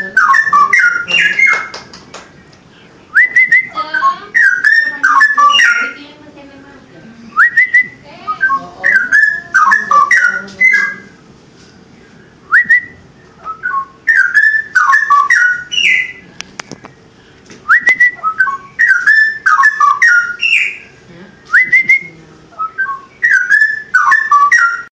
Wala.